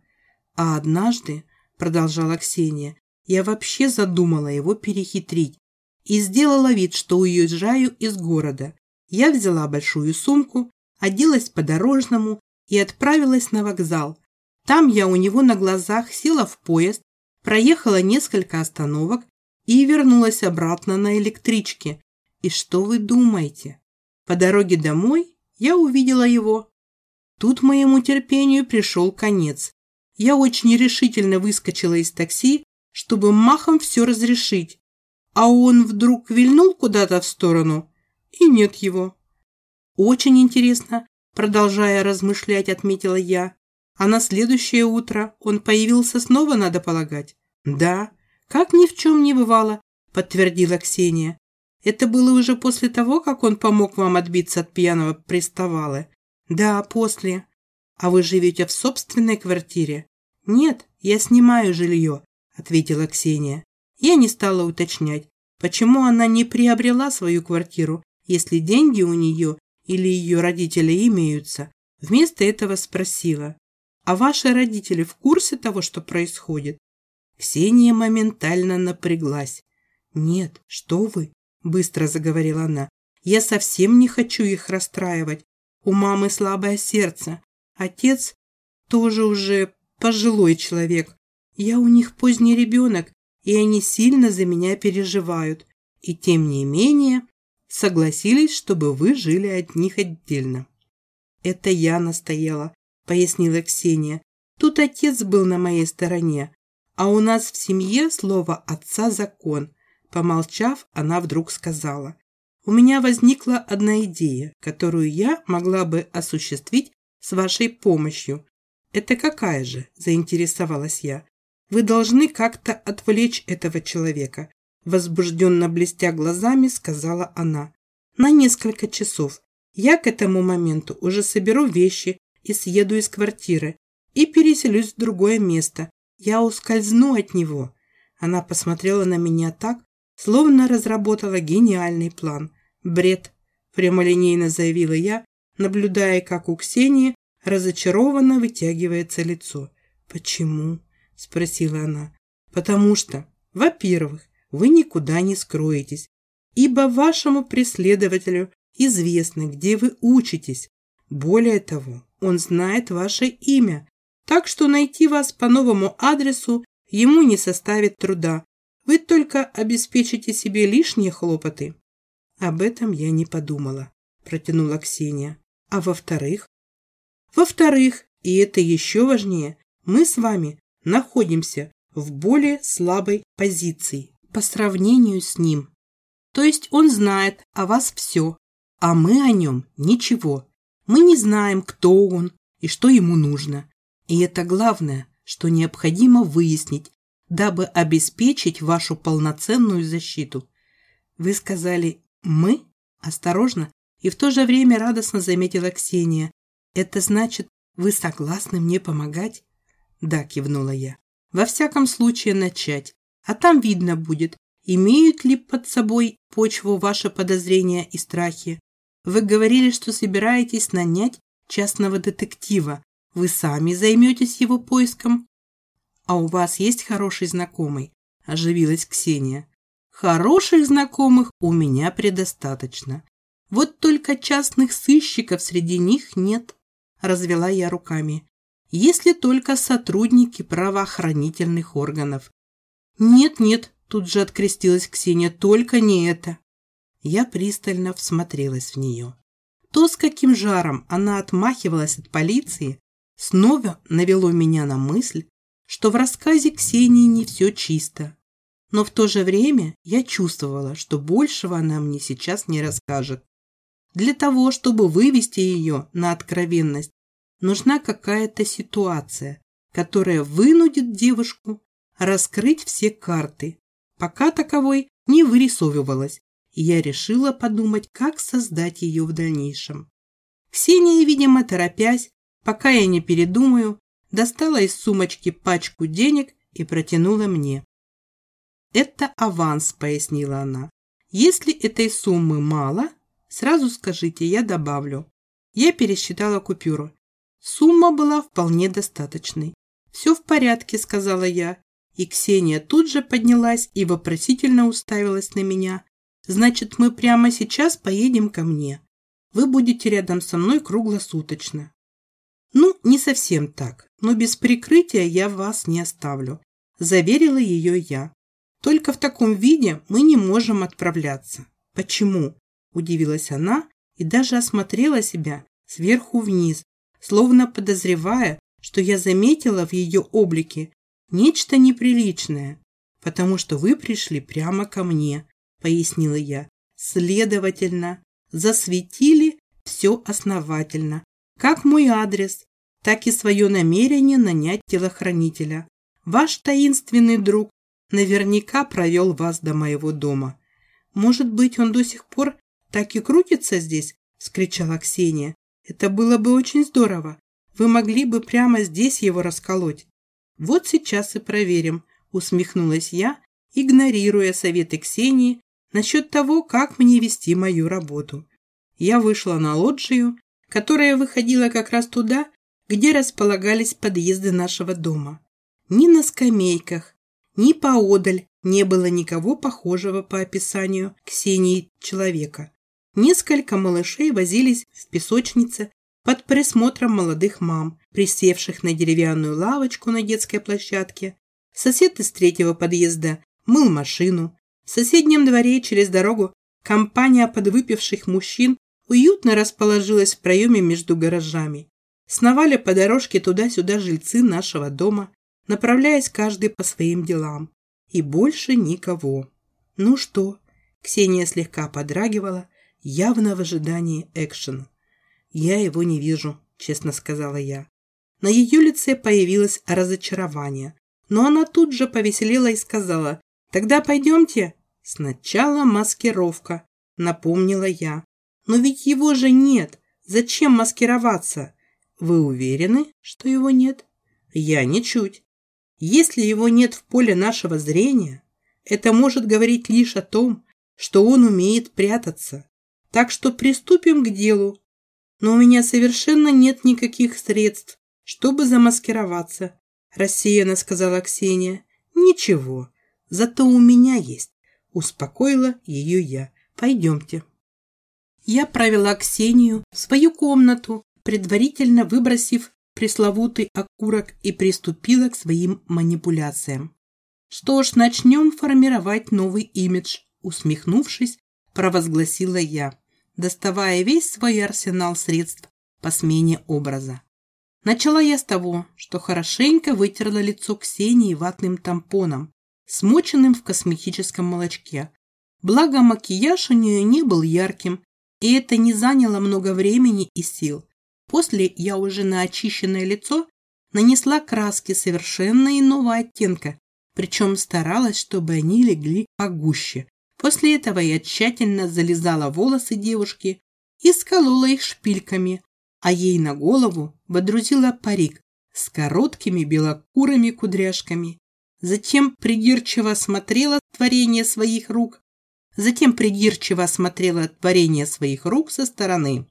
А однажды, продолжала Ксения, я вообще задумала его перехитрить и сделала вид, что уезжаю из города. Я взяла большую сумку, оделась по-дорожному и отправилась на вокзал. Там я у него на глазах села в поезд, проехала несколько остановок и вернулась обратно на электричке. И что вы думаете? По дороге домой я увидела его. Тут моему терпению пришел конец. Я очень решительно выскочила из такси, чтобы махом все разрешить. А он вдруг вильнул куда-то в сторону, и нет его. Очень интересно, продолжая размышлять, отметила я. А на следующее утро он появился снова, надо полагать. Да, как ни в чем не бывало, подтвердила Ксения. Это было уже после того, как он помог вам отбиться от пьяного приставалы. Да, после. А вы живете в собственной квартире? Нет, я снимаю жилье, ответила Ксения. Я не стала уточнять, почему она не приобрела свою квартиру, если деньги у нее или ее родители имеются. Вместо этого спросила, а ваши родители в курсе того, что происходит? Ксения моментально напряглась. Нет, что вы, быстро заговорила она. Я совсем не хочу их расстраивать. У мамы слабое сердце. Отец тоже уже пожилой человек. Я у них поздний ребенок, и они сильно за меня переживают. И тем не менее согласились, чтобы вы жили от них отдельно. Это я настояла, пояснила Ксения. Тут отец был на моей стороне, а у нас в семье слово отца закон. Помолчав, она вдруг сказала. У меня возникла одна идея, которую я могла бы осуществить с вашей помощью. Это какая же? Заинтересовалась я. Вы должны как-то отвлечь этого человека. Возбужденно блестя глазами, сказала она. На несколько часов. Я к этому моменту уже соберу вещи и съеду из квартиры и переселюсь в другое место. Я ускользну от него. Она посмотрела на меня так, словно разработала гениальный план. Бред, прямолинейно заявила я, наблюдая, как у Ксении разочарованно вытягивается лицо. Почему? спросила она. Потому что, во-первых, вы никуда не скроетесь, ибо вашему преследователю известно, где вы учитесь. Более того, он знает ваше имя, так что найти вас по новому адресу ему не составит труда. Вы только обеспечите себе лишние хлопоты. Об этом я не подумала, протянула Ксения. А во-вторых? Во-вторых, и это еще важнее, мы с вами находимся в более слабой позиции по сравнению с ним. То есть он знает о вас все, а мы о нем ничего. Мы не знаем, кто он и что ему нужно. И это главное, что необходимо выяснить, дабы обеспечить вашу полноценную защиту. Вы сказали «мы»? Осторожно и в то же время радостно заметила Ксения. Это значит, вы согласны мне помогать? Да, кивнула я. Во всяком случае начать, а там видно будет, имеют ли под собой почву ваши подозрения и страхи. Вы говорили, что собираетесь нанять частного детектива. Вы сами займетесь его поиском? А у вас есть хороший знакомый? Оживилась Ксения. Хороших знакомых у меня предостаточно. Вот только частных сыщиков среди них нет, развела я руками. Если только сотрудники правоохранительных органов. Нет-нет, тут же открестилась Ксения, только не это. Я пристально всмотрелась в нее. То, с каким жаром она отмахивалась от полиции, снова навело меня на мысль, что в рассказе Ксении не все чисто. Но в то же время я чувствовала, что большего она мне сейчас не расскажет. Для того, чтобы вывести ее на откровенность, нужна какая-то ситуация, которая вынудит девушку раскрыть все карты. Пока таковой не вырисовывалась, и я решила подумать, как создать ее в дальнейшем. Ксения, видимо, торопясь, Пока я не передумаю, достала из сумочки пачку денег и протянула мне. «Это аванс», — пояснила она. «Если этой суммы мало, сразу скажите, я добавлю». Я пересчитала купюру. Сумма была вполне достаточной. «Все в порядке», — сказала я. И Ксения тут же поднялась и вопросительно уставилась на меня. «Значит, мы прямо сейчас поедем ко мне. Вы будете рядом со мной круглосуточно». «Ну, не совсем так, но без прикрытия я вас не оставлю», – заверила ее я. «Только в таком виде мы не можем отправляться». «Почему?» – удивилась она и даже осмотрела себя сверху вниз, словно подозревая, что я заметила в ее облике нечто неприличное, потому что вы пришли прямо ко мне, пояснила я. Следовательно, засветили все основательно, как мой адрес, так и свое намерение нанять телохранителя. Ваш таинственный друг наверняка провел вас до моего дома. Может быть, он до сих пор так и крутится здесь? Скричала Ксения. Это было бы очень здорово. Вы могли бы прямо здесь его расколоть. Вот сейчас и проверим, усмехнулась я, игнорируя советы Ксении насчет того, как мне вести мою работу. Я вышла на лоджию, которая выходила как раз туда, где располагались подъезды нашего дома. Ни на скамейках, ни поодаль не было никого похожего по описанию Ксении человека. Несколько малышей возились в песочнице под присмотром молодых мам, присевших на деревянную лавочку на детской площадке. Сосед из третьего подъезда мыл машину. В соседнем дворе через дорогу компания подвыпивших мужчин уютно расположилась в проеме между гаражами. Сновали по дорожке туда-сюда жильцы нашего дома, направляясь каждый по своим делам. И больше никого. Ну что? Ксения слегка подрагивала, явно в ожидании экшена. «Я его не вижу», – честно сказала я. На ее лице появилось разочарование, но она тут же повеселела и сказала, «Тогда пойдемте». «Сначала маскировка», – напомнила я. «Но ведь его же нет. Зачем маскироваться?» «Вы уверены, что его нет?» «Я ничуть. Если его нет в поле нашего зрения, это может говорить лишь о том, что он умеет прятаться. Так что приступим к делу но у меня совершенно нет никаких средств, чтобы замаскироваться», – рассеянно сказала Ксения. «Ничего, зато у меня есть», – успокоила ее я. «Пойдемте». Я провела Ксению в свою комнату, предварительно выбросив пресловутый окурок и приступила к своим манипуляциям. «Что ж, начнем формировать новый имидж», усмехнувшись, провозгласила я доставая весь свой арсенал средств по смене образа. Начала я с того, что хорошенько вытерла лицо Ксении ватным тампоном, смоченным в косметическом молочке. Благо макияж у нее не был ярким, и это не заняло много времени и сил. После я уже на очищенное лицо нанесла краски совершенно иного оттенка, причем старалась, чтобы они легли погуще, После этого я тщательно залезала волосы девушки и сколола их шпильками, а ей на голову водрузила парик с короткими белокурыми кудряшками. Затем придирчиво смотрела творение своих рук, затем придирчиво смотрела творение своих рук со стороны.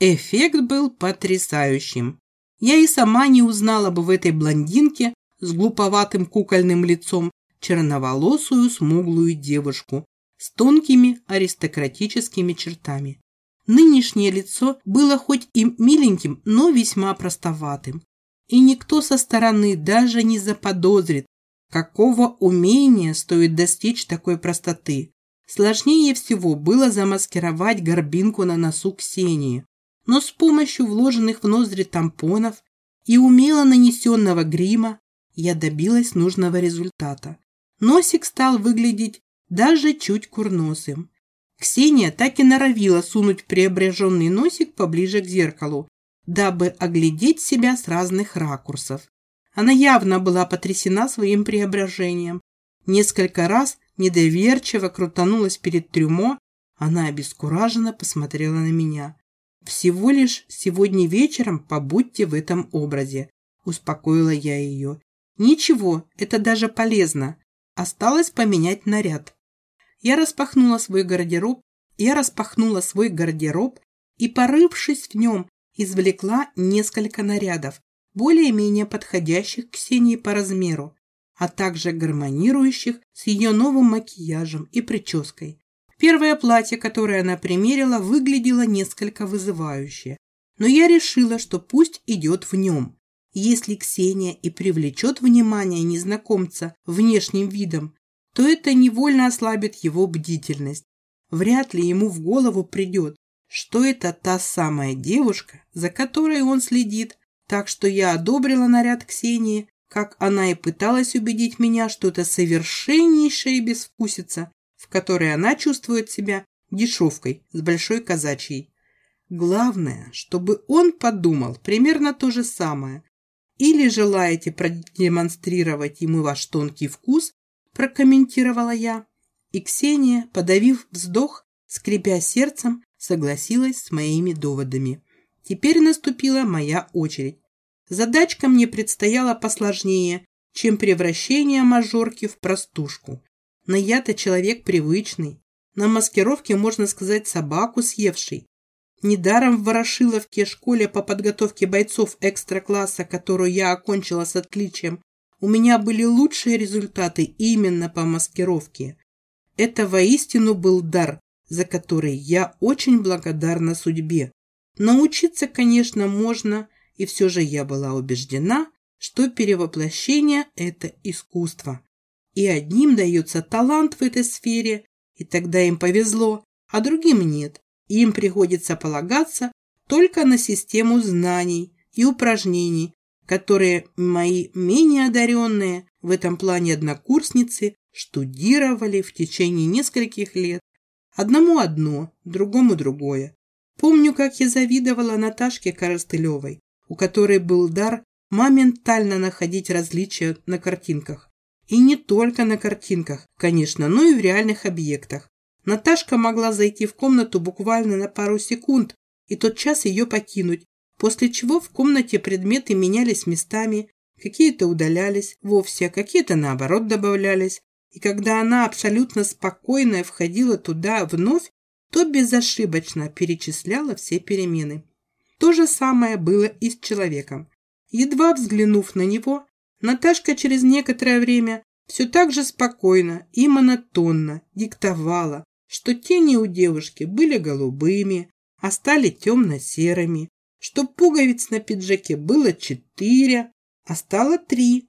Эффект был потрясающим. Я и сама не узнала бы в этой блондинке с глуповатым кукольным лицом черноволосую смуглую девушку, с тонкими аристократическими чертами. Нынешнее лицо было хоть и миленьким, но весьма простоватым. И никто со стороны даже не заподозрит, какого умения стоит достичь такой простоты. Сложнее всего было замаскировать горбинку на носу Ксении. Но с помощью вложенных в ноздри тампонов и умело нанесенного грима я добилась нужного результата. Носик стал выглядеть даже чуть курносым. Ксения так и норовила сунуть преображенный носик поближе к зеркалу, дабы оглядеть себя с разных ракурсов. Она явно была потрясена своим преображением. Несколько раз недоверчиво крутанулась перед трюмо, она обескураженно посмотрела на меня. Всего лишь сегодня вечером побудьте в этом образе, успокоила я ее. Ничего, это даже полезно. Осталось поменять наряд. Я распахнула свой гардероб, я распахнула свой гардероб и, порывшись в нем, извлекла несколько нарядов, более-менее подходящих к Ксении по размеру, а также гармонирующих с ее новым макияжем и прической. Первое платье, которое она примерила, выглядело несколько вызывающе, но я решила, что пусть идет в нем. Если Ксения и привлечет внимание незнакомца внешним видом, то это невольно ослабит его бдительность. Вряд ли ему в голову придет, что это та самая девушка, за которой он следит, так что я одобрила наряд Ксении, как она и пыталась убедить меня, что это совершеннейшая безвкусица, в которой она чувствует себя дешевкой с большой казачьей. Главное, чтобы он подумал примерно то же самое. Или желаете продемонстрировать ему ваш тонкий вкус, прокомментировала я. И Ксения, подавив вздох, скрипя сердцем, согласилась с моими доводами. Теперь наступила моя очередь. Задачка мне предстояла посложнее, чем превращение мажорки в простушку. Но я-то человек привычный. На маскировке, можно сказать, собаку съевший. Недаром в Ворошиловке школе по подготовке бойцов экстра-класса, которую я окончила с отличием, у меня были лучшие результаты именно по маскировке. Это воистину был дар, за который я очень благодарна судьбе. Научиться, конечно, можно, и все же я была убеждена, что перевоплощение – это искусство. И одним дается талант в этой сфере, и тогда им повезло, а другим нет. Им приходится полагаться только на систему знаний и упражнений, которые мои менее одаренные в этом плане однокурсницы штудировали в течение нескольких лет. Одному одно, другому другое. Помню, как я завидовала Наташке Коростылевой, у которой был дар моментально находить различия на картинках. И не только на картинках, конечно, но и в реальных объектах. Наташка могла зайти в комнату буквально на пару секунд и тот час ее покинуть, после чего в комнате предметы менялись местами, какие-то удалялись вовсе, а какие-то наоборот добавлялись. И когда она абсолютно спокойно входила туда вновь, то безошибочно перечисляла все перемены. То же самое было и с человеком. Едва взглянув на него, Наташка через некоторое время все так же спокойно и монотонно диктовала, что тени у девушки были голубыми, а стали темно-серыми, что пуговиц на пиджаке было четыре, а стало три,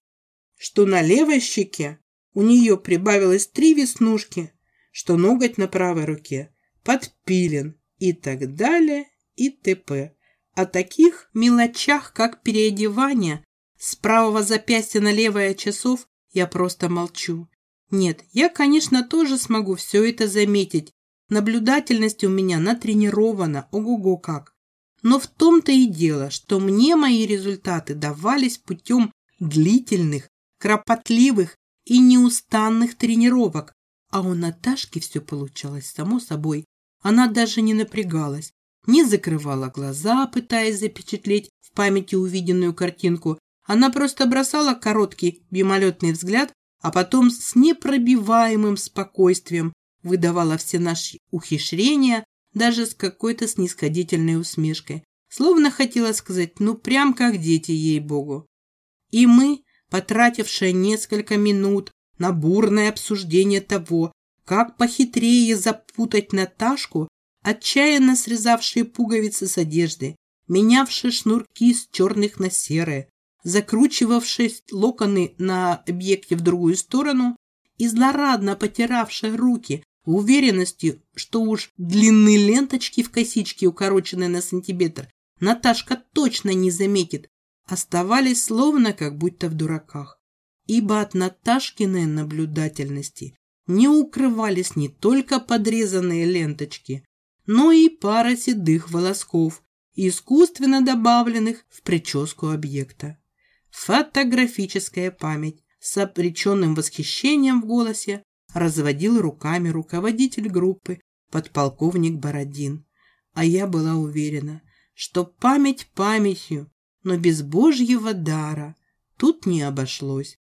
что на левой щеке у нее прибавилось три веснушки, что ноготь на правой руке подпилен и так далее и т.п. О таких мелочах, как переодевание с правого запястья на левое часов, я просто молчу. Нет, я, конечно, тоже смогу все это заметить. Наблюдательность у меня натренирована, ого-го как. Но в том-то и дело, что мне мои результаты давались путем длительных, кропотливых и неустанных тренировок, а у Наташки все получалось само собой. Она даже не напрягалась, не закрывала глаза, пытаясь запечатлеть в памяти увиденную картинку. Она просто бросала короткий мимолетный взгляд, а потом с непробиваемым спокойствием выдавала все наши ухищрения, даже с какой-то снисходительной усмешкой. Словно хотела сказать, ну прям как дети, ей-богу. И мы, потратившие несколько минут на бурное обсуждение того, как похитрее запутать Наташку, отчаянно срезавшие пуговицы с одежды, менявшие шнурки с черных на серые, закручивавшие локоны на объекте в другую сторону и злорадно потиравшие руки в уверенности, что уж длинные ленточки в косичке, укороченные на сантиметр, Наташка точно не заметит, оставались словно как будто в дураках. Ибо от Наташкиной наблюдательности не укрывались не только подрезанные ленточки, но и пара седых волосков, искусственно добавленных в прическу объекта. Фотографическая память с обреченным восхищением в голосе разводил руками руководитель группы, подполковник Бородин. А я была уверена, что память памятью, но без божьего дара тут не обошлось.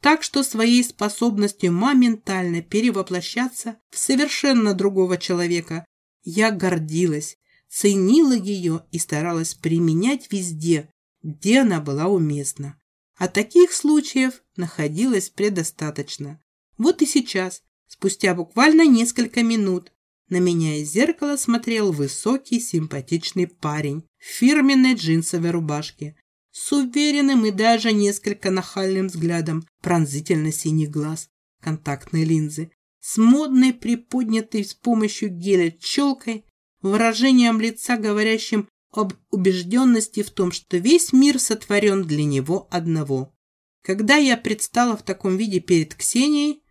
Так что своей способностью моментально перевоплощаться в совершенно другого человека я гордилась, ценила ее и старалась применять везде, где она была уместна. А таких случаев находилось предостаточно. Вот и сейчас, спустя буквально несколько минут, на меня из зеркала смотрел высокий симпатичный парень в фирменной джинсовой рубашке с уверенным и даже несколько нахальным взглядом пронзительно синих глаз, контактные линзы, с модной приподнятой с помощью геля челкой, выражением лица, говорящим об убежденности в том, что весь мир сотворен для него одного. Когда я предстала в таком виде перед Ксенией,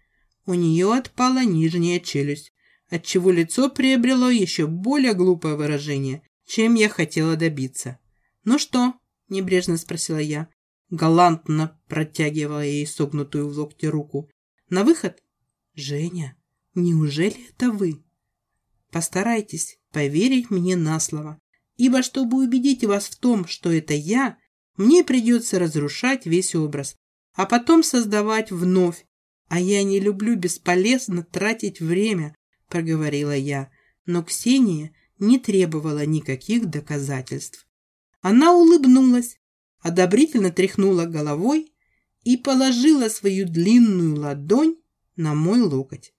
у нее отпала нижняя челюсть, отчего лицо приобрело еще более глупое выражение, чем я хотела добиться. «Ну что?» – небрежно спросила я, галантно протягивая ей согнутую в локте руку. «На выход?» «Женя, неужели это вы?» «Постарайтесь поверить мне на слово, ибо чтобы убедить вас в том, что это я, мне придется разрушать весь образ, а потом создавать вновь, а я не люблю бесполезно тратить время, проговорила я, но Ксения не требовала никаких доказательств. Она улыбнулась, одобрительно тряхнула головой и положила свою длинную ладонь на мой локоть.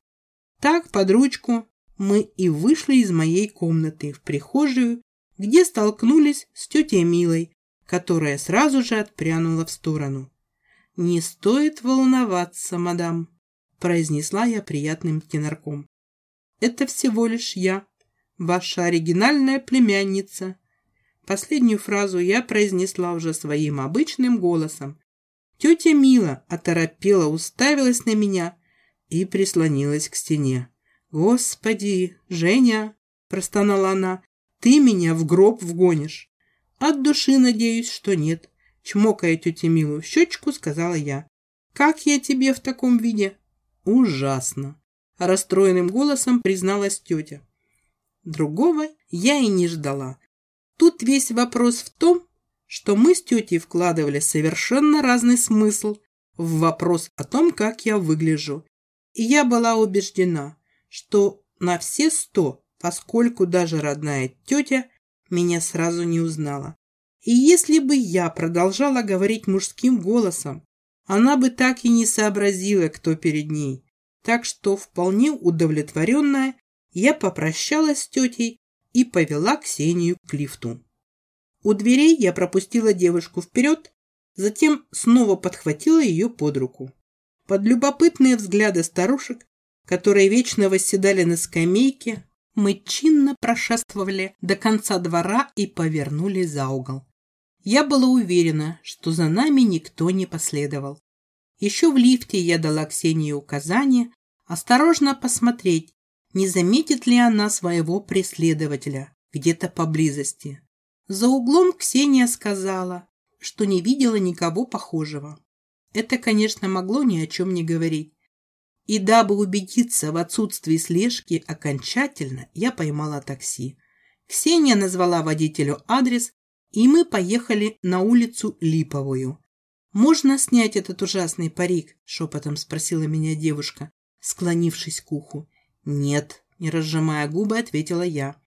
Так, под ручку, мы и вышли из моей комнаты в прихожую где столкнулись с тетей Милой, которая сразу же отпрянула в сторону. «Не стоит волноваться, мадам», – произнесла я приятным тенорком. «Это всего лишь я, ваша оригинальная племянница». Последнюю фразу я произнесла уже своим обычным голосом. Тетя Мила оторопела, уставилась на меня и прислонилась к стене. «Господи, Женя!» – простонала она. Ты меня в гроб вгонишь. От души надеюсь, что нет. Чмокая тетя Милу в щечку, сказала я. Как я тебе в таком виде? Ужасно. Расстроенным голосом призналась тетя. Другого я и не ждала. Тут весь вопрос в том, что мы с тетей вкладывали совершенно разный смысл в вопрос о том, как я выгляжу. И я была убеждена, что на все сто поскольку даже родная тетя меня сразу не узнала. И если бы я продолжала говорить мужским голосом, она бы так и не сообразила, кто перед ней. Так что, вполне удовлетворенная, я попрощалась с тетей и повела Ксению к лифту. У дверей я пропустила девушку вперед, затем снова подхватила ее под руку. Под любопытные взгляды старушек, которые вечно восседали на скамейке, мы чинно прошествовали до конца двора и повернули за угол. Я была уверена, что за нами никто не последовал. Еще в лифте я дала Ксении указание осторожно посмотреть, не заметит ли она своего преследователя где-то поблизости. За углом Ксения сказала, что не видела никого похожего. Это, конечно, могло ни о чем не говорить. И дабы убедиться в отсутствии слежки окончательно, я поймала такси. Ксения назвала водителю адрес, и мы поехали на улицу Липовую. «Можно снять этот ужасный парик?» – шепотом спросила меня девушка, склонившись к уху. «Нет», – не разжимая губы, ответила я.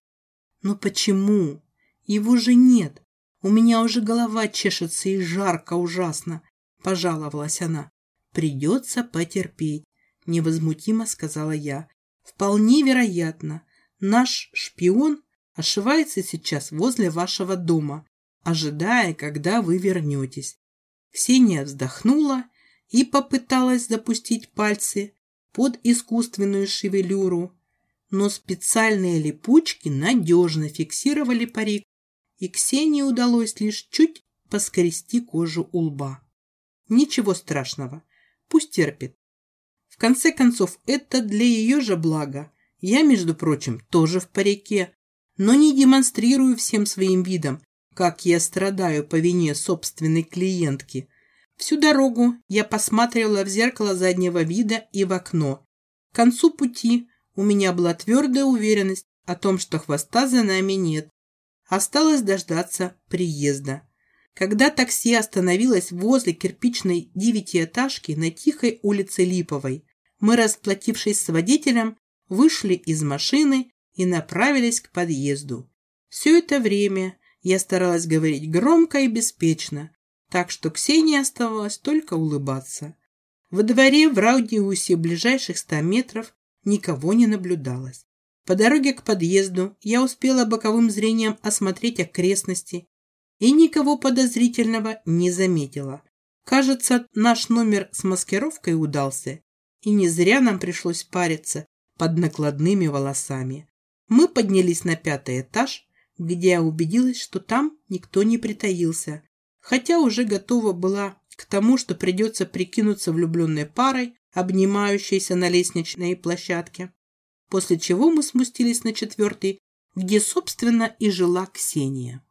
«Но почему? Его же нет. У меня уже голова чешется и жарко ужасно», – пожаловалась она. «Придется потерпеть невозмутимо сказала я. Вполне вероятно, наш шпион ошивается сейчас возле вашего дома, ожидая, когда вы вернетесь. Ксения вздохнула и попыталась запустить пальцы под искусственную шевелюру, но специальные липучки надежно фиксировали парик, и Ксении удалось лишь чуть поскрести кожу у лба. Ничего страшного, пусть терпит. В конце концов, это для ее же блага. Я, между прочим, тоже в парике, но не демонстрирую всем своим видом, как я страдаю по вине собственной клиентки. Всю дорогу я посматривала в зеркало заднего вида и в окно. К концу пути у меня была твердая уверенность, о том, что хвоста за нами нет. Осталось дождаться приезда. Когда такси остановилось возле кирпичной девятиэтажки на тихой улице Липовой, мы, расплатившись с водителем, вышли из машины и направились к подъезду. Все это время я старалась говорить громко и беспечно, так что Ксении оставалось только улыбаться. Во дворе в радиусе ближайших ста метров никого не наблюдалось. По дороге к подъезду я успела боковым зрением осмотреть окрестности и никого подозрительного не заметила. Кажется, наш номер с маскировкой удался, и не зря нам пришлось париться под накладными волосами. Мы поднялись на пятый этаж, где я убедилась, что там никто не притаился, хотя уже готова была к тому, что придется прикинуться влюбленной парой, обнимающейся на лестничной площадке, после чего мы спустились на четвертый, где, собственно, и жила Ксения.